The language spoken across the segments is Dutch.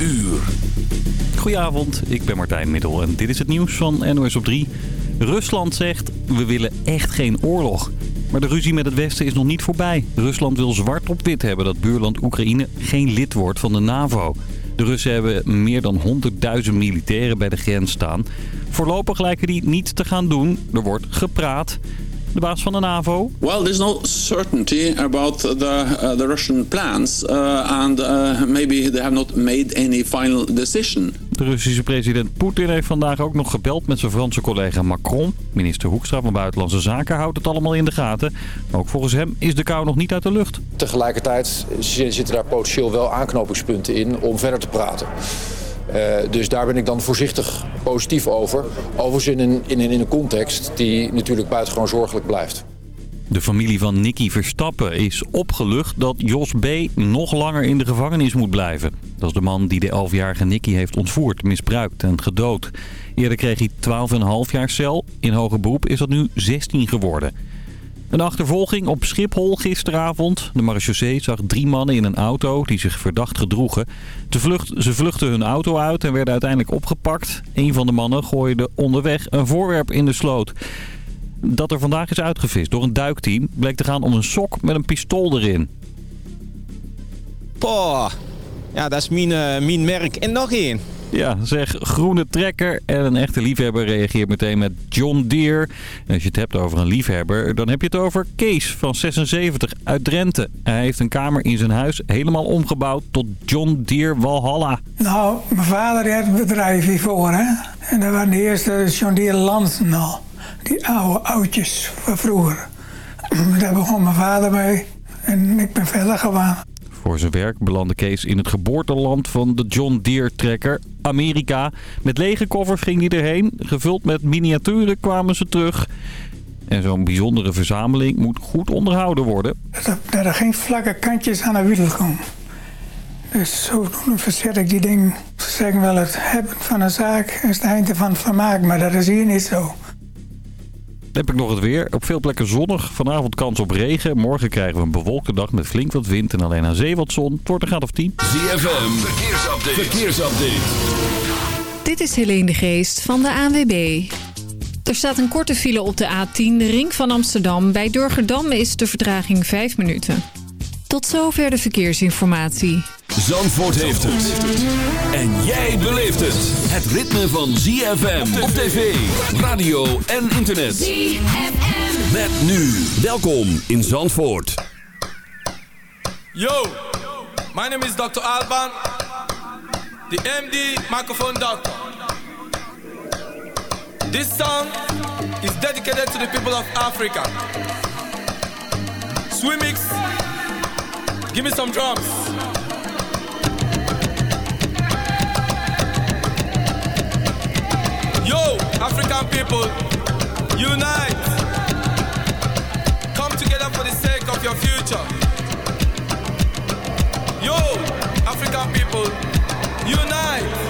uur. Goedenavond, ik ben Martijn Middel en dit is het nieuws van NOS op 3. Rusland zegt, we willen echt geen oorlog. Maar de ruzie met het Westen is nog niet voorbij. Rusland wil zwart op wit hebben dat buurland Oekraïne geen lid wordt van de NAVO. De Russen hebben meer dan 100.000 militairen bij de grens staan. Voorlopig lijken die niets te gaan doen. Er wordt gepraat. De baas van de NAVO. Well, there's no certainty about the, uh, the Russian plans. Uh, and uh, maybe they have not made any final decision. De Russische president Poetin heeft vandaag ook nog gebeld met zijn Franse collega Macron. Minister Hoekstra van Buitenlandse Zaken houdt het allemaal in de gaten. ook volgens hem is de kou nog niet uit de lucht. Tegelijkertijd zitten daar potentieel wel aanknopingspunten in om verder te praten. Uh, dus daar ben ik dan voorzichtig positief over. Overigens in een, in, in een context die natuurlijk buitengewoon zorgelijk blijft. De familie van Nicky Verstappen is opgelucht dat Jos B. nog langer in de gevangenis moet blijven. Dat is de man die de 11-jarige Nicky heeft ontvoerd, misbruikt en gedood. Eerder kreeg hij 12,5 jaar cel. In hoger beroep is dat nu 16 geworden. Een achtervolging op Schiphol gisteravond. De marechaussee zag drie mannen in een auto die zich verdacht gedroegen. Ze, vlucht, ze vluchtten hun auto uit en werden uiteindelijk opgepakt. Een van de mannen gooide onderweg een voorwerp in de sloot. Dat er vandaag is uitgevist door een duikteam bleek te gaan om een sok met een pistool erin. Poh, ja dat is mijn, uh, mijn merk. En nog één. Ja, zeg groene trekker. En een echte liefhebber reageert meteen met John Deere. En als je het hebt over een liefhebber, dan heb je het over Kees van 76 uit Drenthe. Hij heeft een kamer in zijn huis helemaal omgebouwd tot John Deere Walhalla. Nou, mijn vader had een bedrijf hiervoor, hè. En dat waren de eerste John Deere Lansen al. Die oude oudjes van vroeger. Daar begon mijn vader mee. En ik ben verder gegaan. Voor zijn werk belandde Kees in het geboorteland van de John Deere trekker, Amerika. Met lege koffers ging hij erheen. Gevuld met miniaturen kwamen ze terug. En zo'n bijzondere verzameling moet goed onderhouden worden. Dat er geen vlakke kantjes aan de wiel komen. Dus zodoende verzet ik die ding. Ze zeggen wel het hebben van een zaak is het einde van het vermaak. Maar dat is hier niet zo. Dan heb ik nog het weer. Op veel plekken zonnig. Vanavond kans op regen. Morgen krijgen we een bewolkte dag met flink wat wind en alleen aan zee wat zon. Het wordt een graad of 10. ZFM, verkeersupdate. verkeersupdate. Dit is Helene de Geest van de ANWB. Er staat een korte file op de A10, de ring van Amsterdam. Bij Durgerdam is de vertraging 5 minuten. Tot zover de verkeersinformatie. Zandvoort heeft het. En jij beleeft het. Het ritme van ZFM op tv, radio en internet. ZFM. Met nu. Welkom in Zandvoort. Yo, my name is Dr. Alban. The MD microphone doctor. This song is dedicated to the people of Africa. Swimmix, give me some drums. Yo, African people, unite. Come together for the sake of your future. Yo, African people, unite.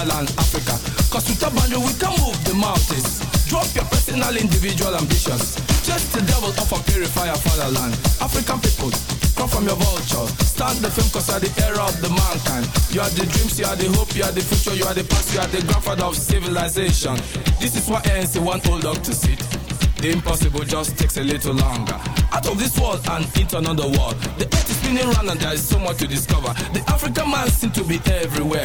Fatherland, Africa Cause with a boundary we can move the mountains Drop your personal individual ambitions Just the devil of a purifier fatherland African people, come from your vulture Start the film cause you are the era of the mankind You are the dreams, you are the hope, you are the future You are the past, you are the grandfather of civilization This is why ANC want old dog to sit the impossible just takes a little longer. Out of this world and into another world. The earth is spinning round and there is so much to discover. The African man seems to be everywhere.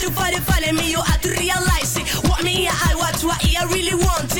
to find it, find me, you have to realize it. What me, I watch, what I really want it.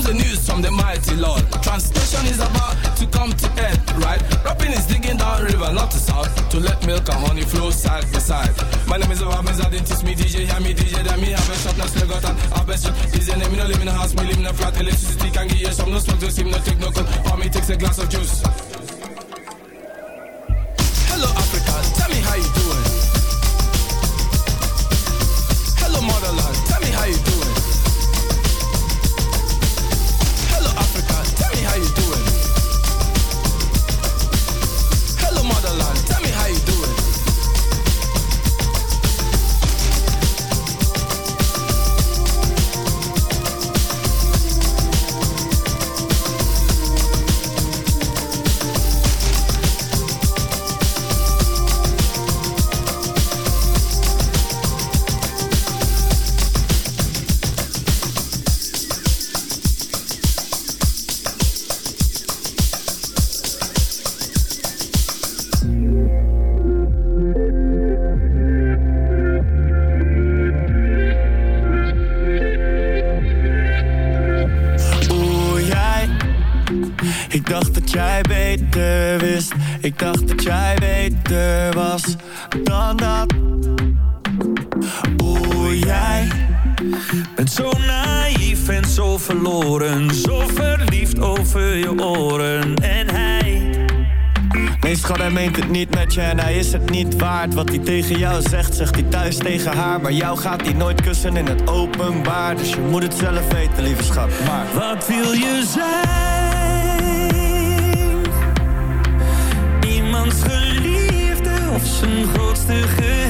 Comes the news from the mighty Lord. Translation is about to come to end, right? Rapping is digging down river, not to south, to let milk and honey flow side by side. My name is Obamiz, I didn't me DJ, hear me DJ, then me have a shop, now still got an. Is your name, me no live in a house, me live in a flat, electricity can give you some, no smoke, no steam, no take no cold, or me takes a glass of juice. Hello Africa, tell me how you doing. Tegen jou zegt, zegt hij thuis tegen haar. Maar jou gaat hij nooit kussen in het openbaar. Dus je moet het zelf weten, lieve schat. Maar Wat wil je zijn? Iemands geliefde of zijn grootste geheim?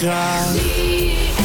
God.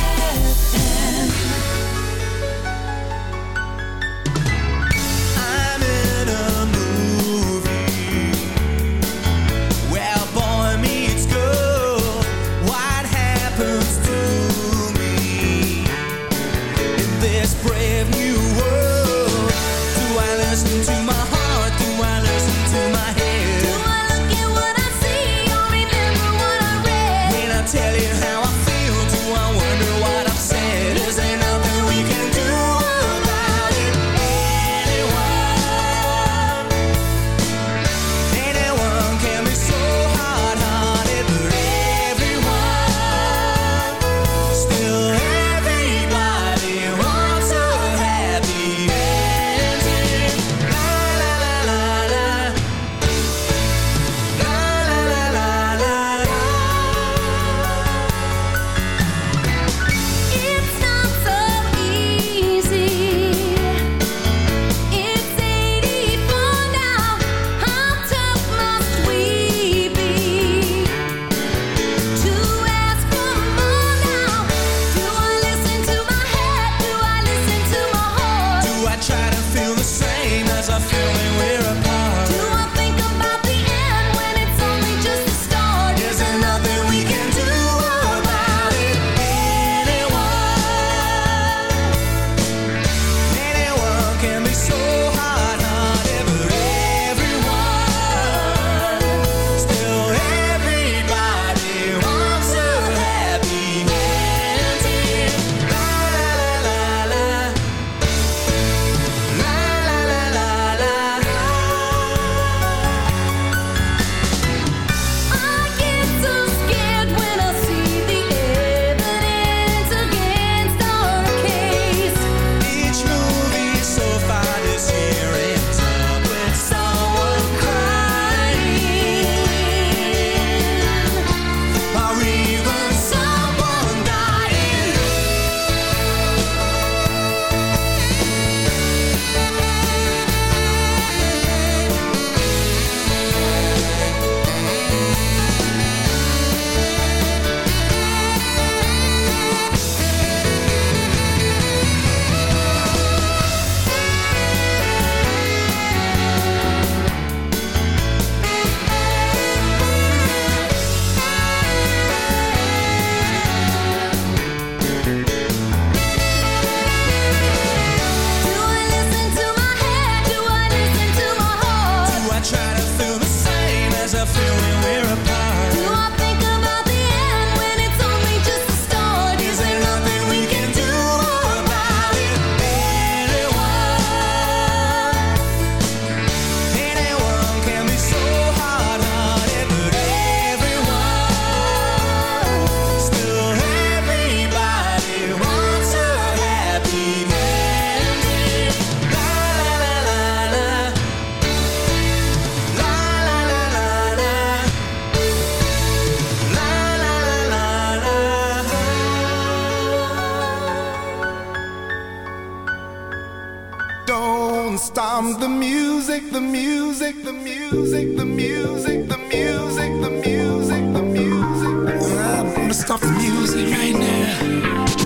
Music right now.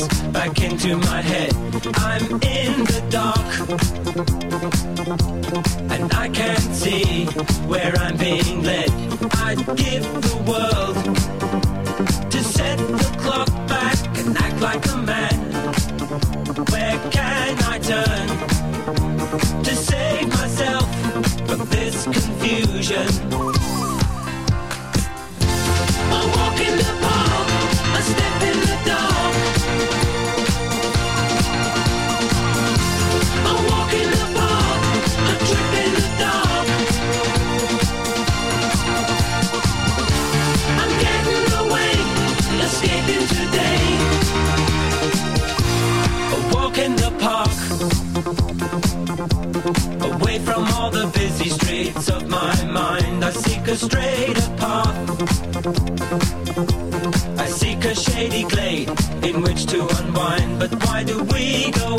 Into my head. I'm in the dark, and I can't see where I'm being led. I'd give the world to set the clock back and act like a man. Where can I turn to save myself from this confusion? A walk in the park, a step in the dark. Busy streets of my mind. I seek a straighter path. I seek a shady glade in which to unwind. But why do we go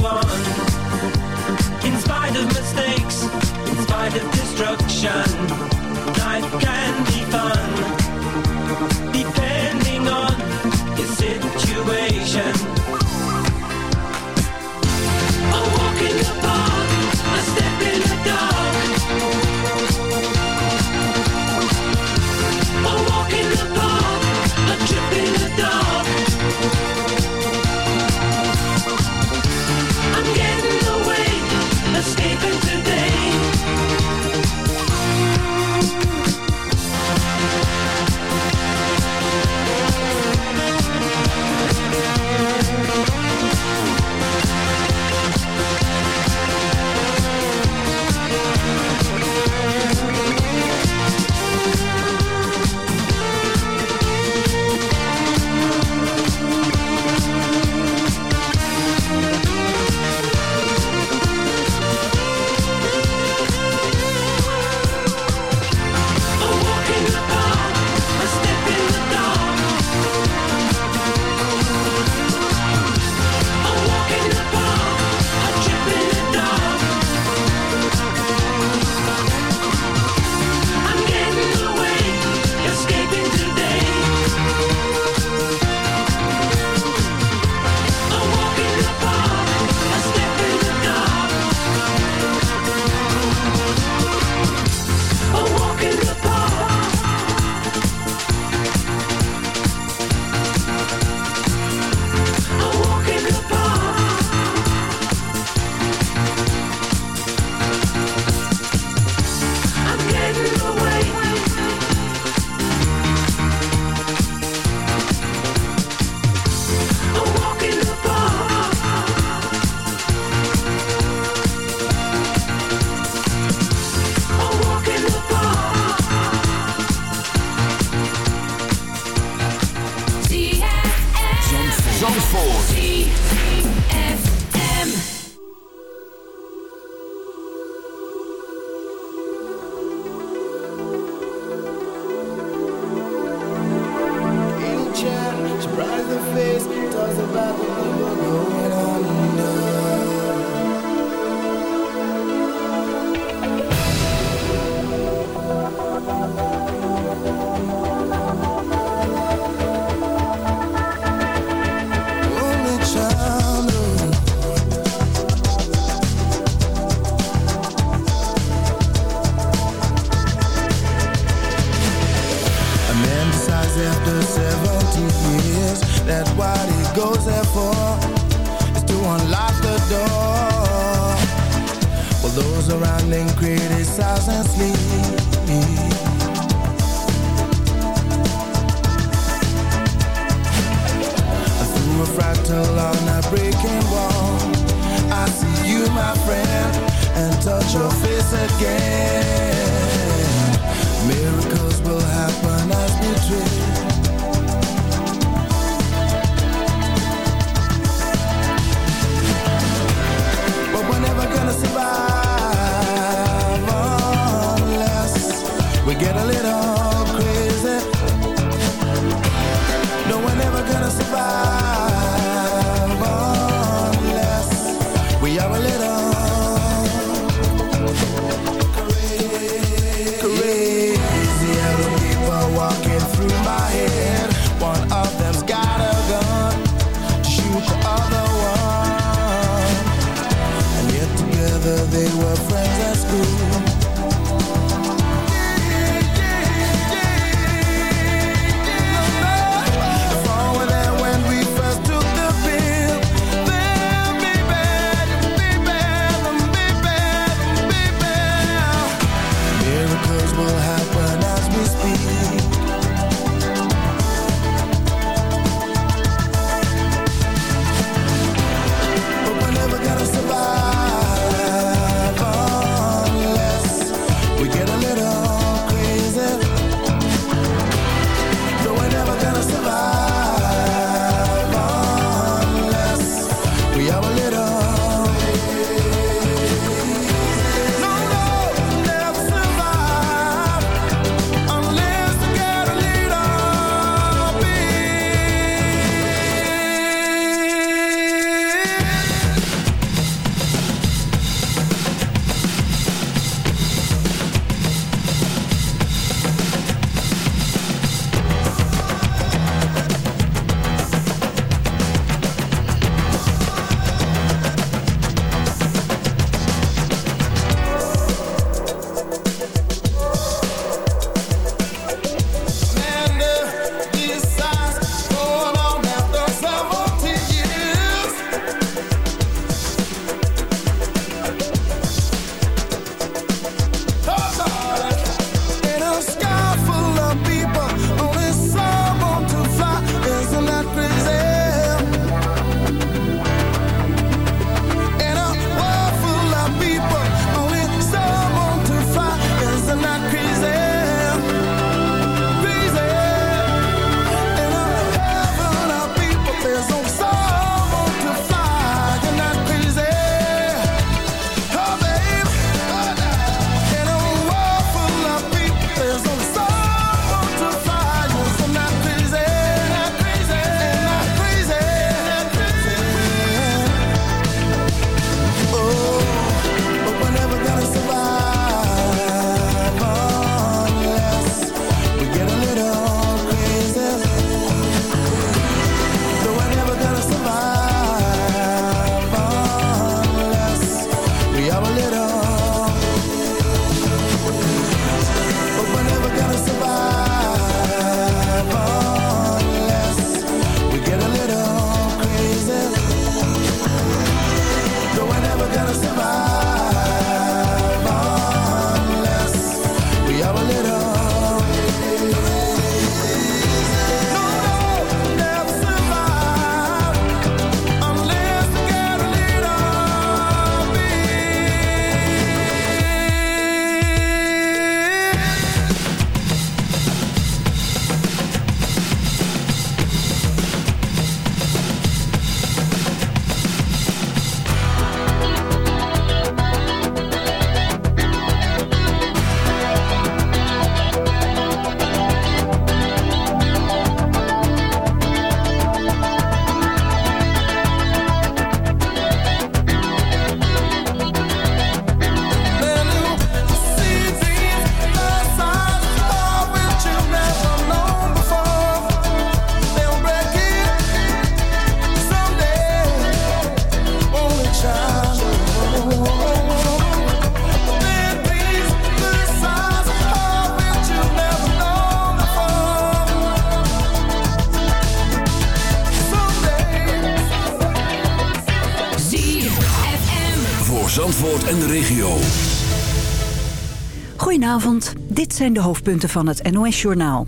de hoofdpunten van het NOS-journaal.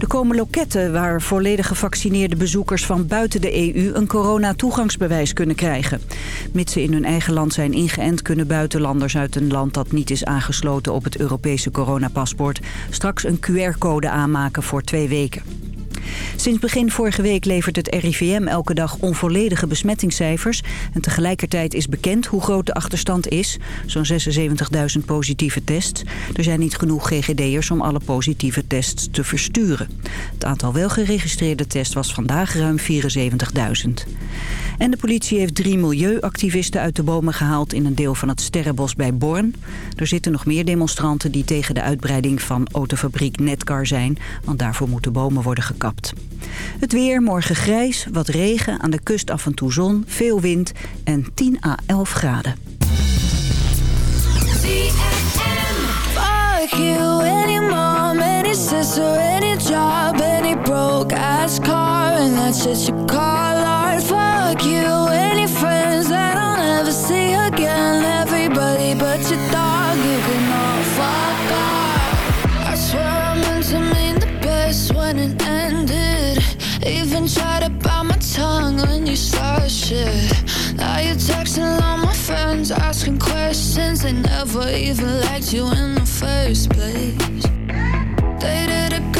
Er komen loketten waar volledig gevaccineerde bezoekers van buiten de EU een corona-toegangsbewijs kunnen krijgen. Mits ze in hun eigen land zijn ingeënt kunnen buitenlanders uit een land dat niet is aangesloten op het Europese coronapaspoort straks een QR-code aanmaken voor twee weken. Sinds begin vorige week levert het RIVM elke dag onvolledige besmettingscijfers. En tegelijkertijd is bekend hoe groot de achterstand is. Zo'n 76.000 positieve tests. Er zijn niet genoeg GGD'ers om alle positieve tests te versturen. Het aantal wel geregistreerde tests was vandaag ruim 74.000. En de politie heeft drie milieuactivisten uit de bomen gehaald... in een deel van het Sterrenbos bij Born. Er zitten nog meer demonstranten die tegen de uitbreiding van autofabriek Netcar zijn... want daarvoor moeten bomen worden gekapt. Het weer, morgen grijs, wat regen, aan de kust af en toe zon, veel wind en 10 à 11 graden. And that's just your call art. Fuck you and your friends that I'll never see again. Everybody but your dog, you can all fuck off. I swear I meant to mean the best when it ended. Even tried to bite my tongue when you started shit. Now you're texting all my friends, asking questions. They never even liked you in the first place. They did a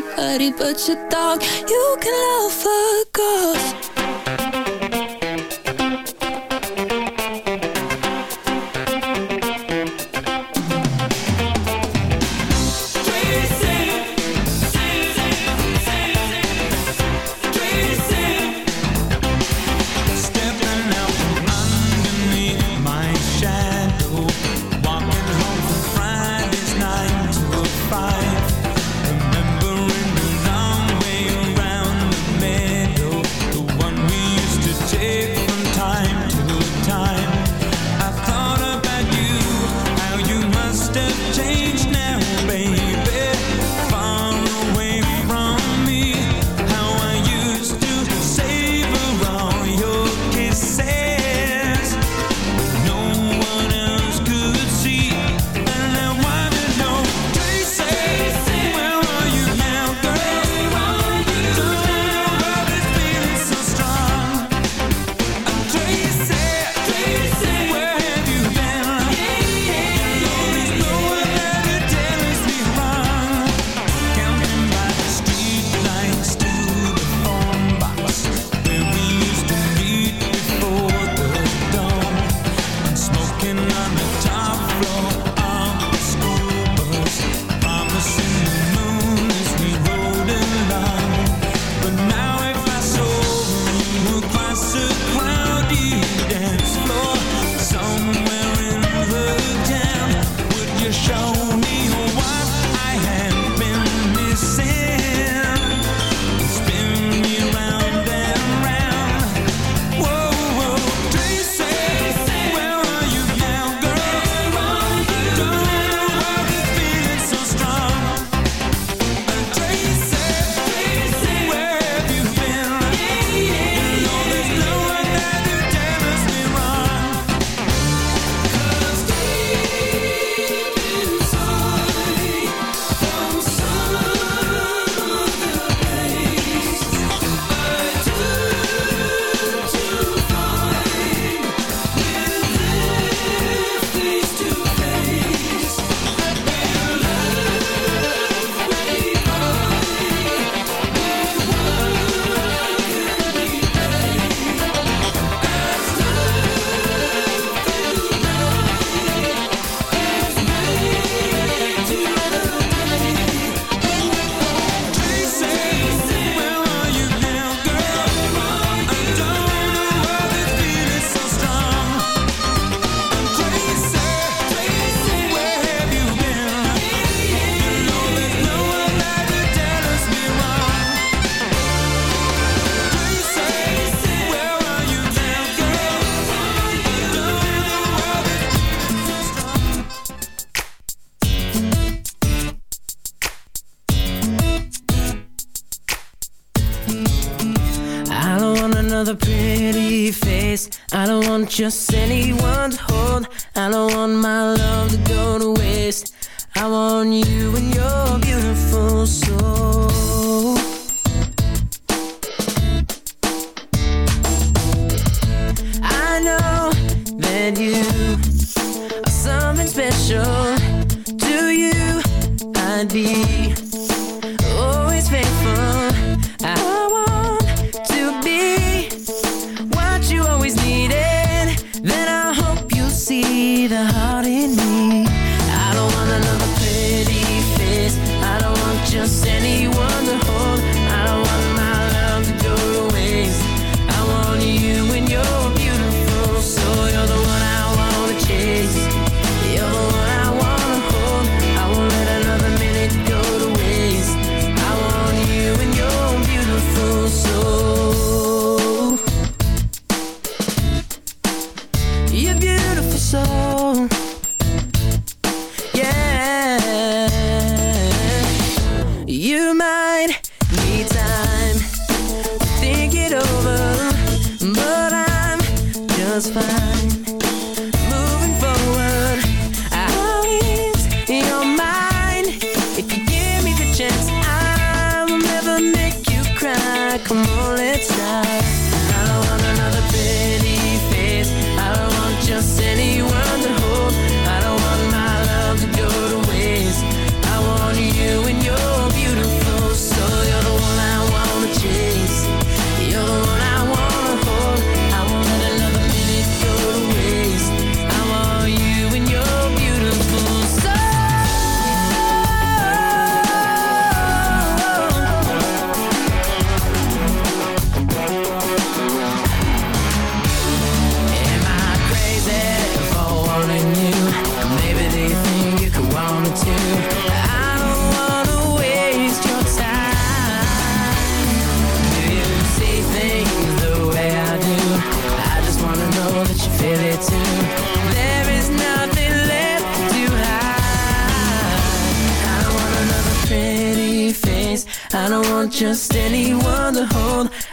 everybody but your dog. You can love a girl.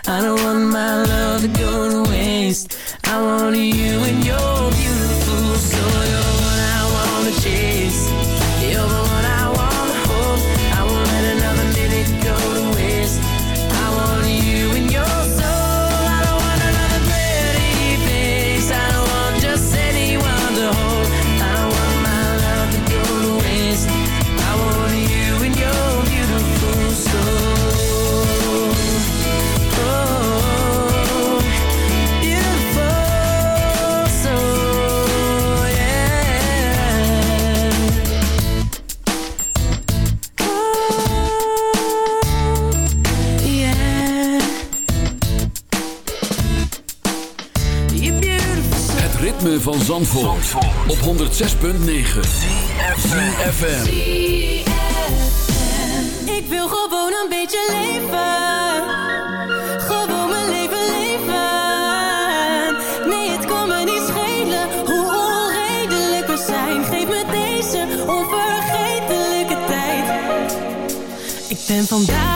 I don't want my love to go to waste. I want you and your Zandvoort, op 106.9 CFFM Ik wil gewoon een beetje leven. Gewoon mijn leven leven. Nee het kan me niet schelen Hoe onredelijk we zijn. Geef me deze onvergetelijke tijd. Ik ben vandaag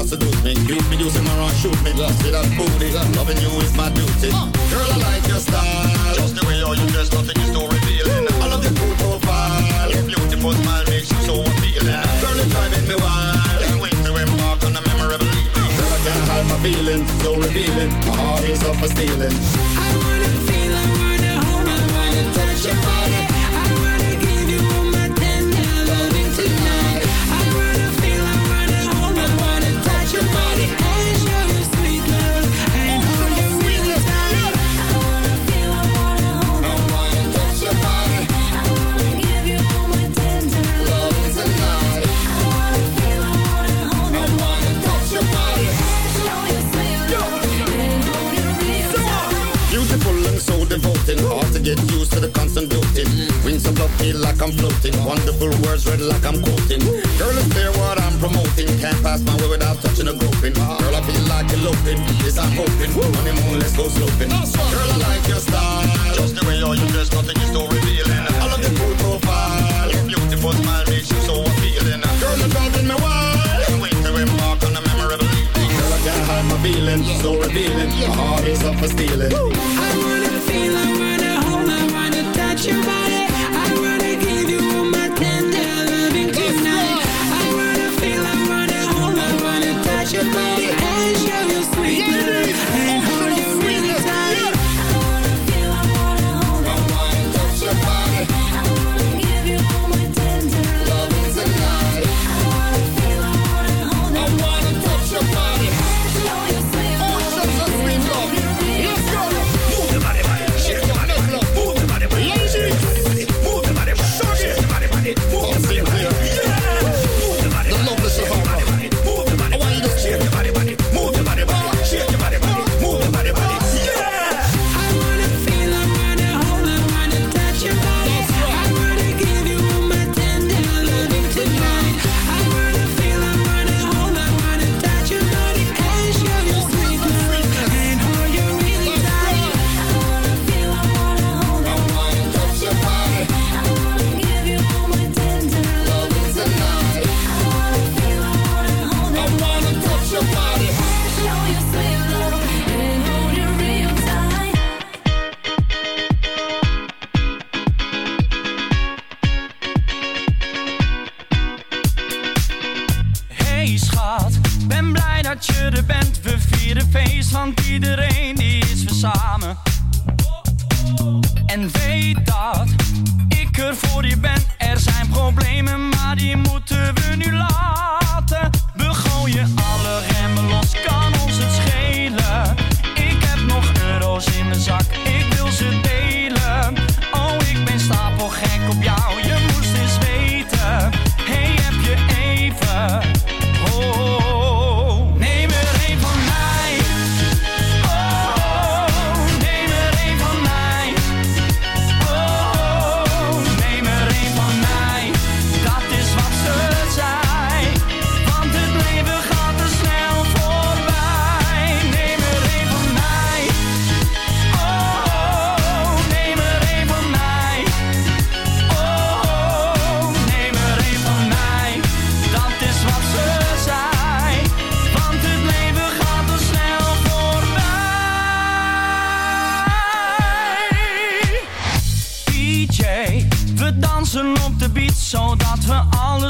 boss seduce me. You producing my run, shoot me. Love see that booty. Loving you is my duty. Uh. Girl, I like your style. Just the way all you dress, nothing is too revealing. I love your cool profile. Your beautiful smile makes you so appealing. Girl, it's driving me wild. Can't wait to embark on a memorable evening. Girl, I can't hide my feelings, so revealing. My heart is up for stealing. I wanna feel, I wanna hold, I wanna touch your body. the constant looting. Wings above me like I'm floating. Wonderful words read like I'm quoting. Girl, it's clear what I'm promoting. Can't pass my way without touching a groping. Girl, I feel like eloping. Yes, I'm hoping. Honeymoon, let's go sloping. Girl, I like your style. Just the way you're you dress. nothing is so revealing. I love your cool profile. Your beautiful smile makes you so appealing. Girl, you're driving me wild. Can't wait to embark on a memorable evening. Girl, I can't hide my feeling. So revealing. My heart is up for stealing. I wanna feel like your body.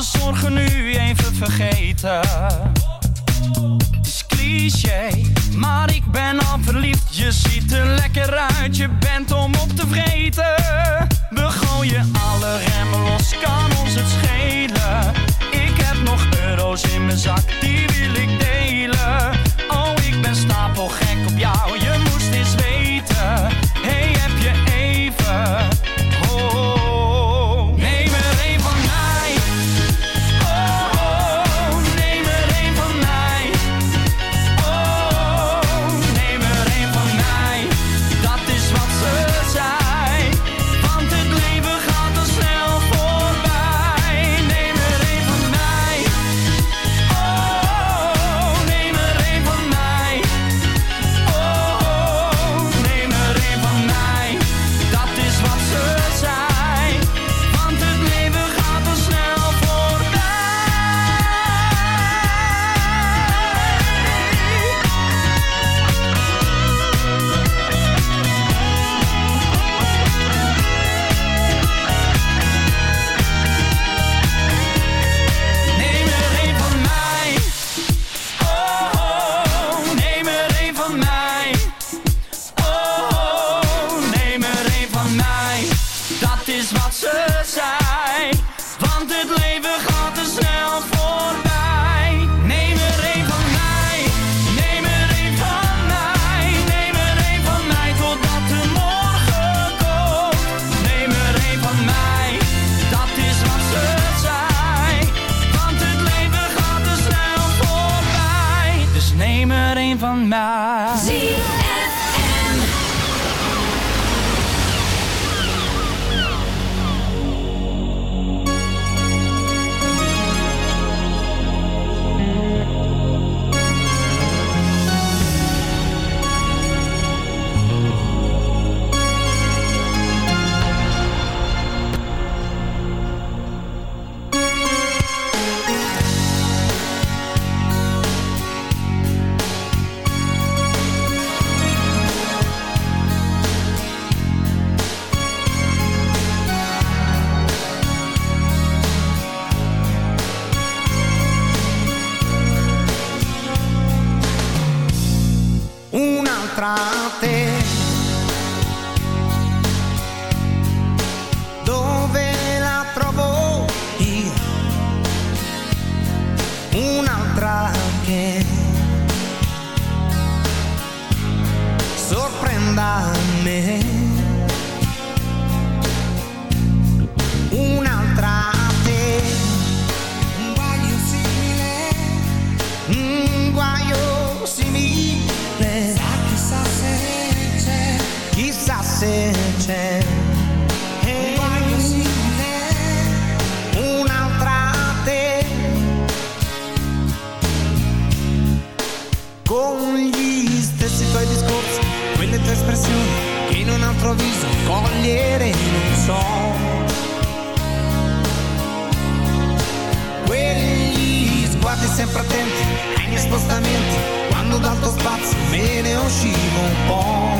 zorgen nu even vergeten. Het is cliché, maar ik ben al verliefd. Je ziet er lekker uit, je bent Quanto spazio me ne uscivo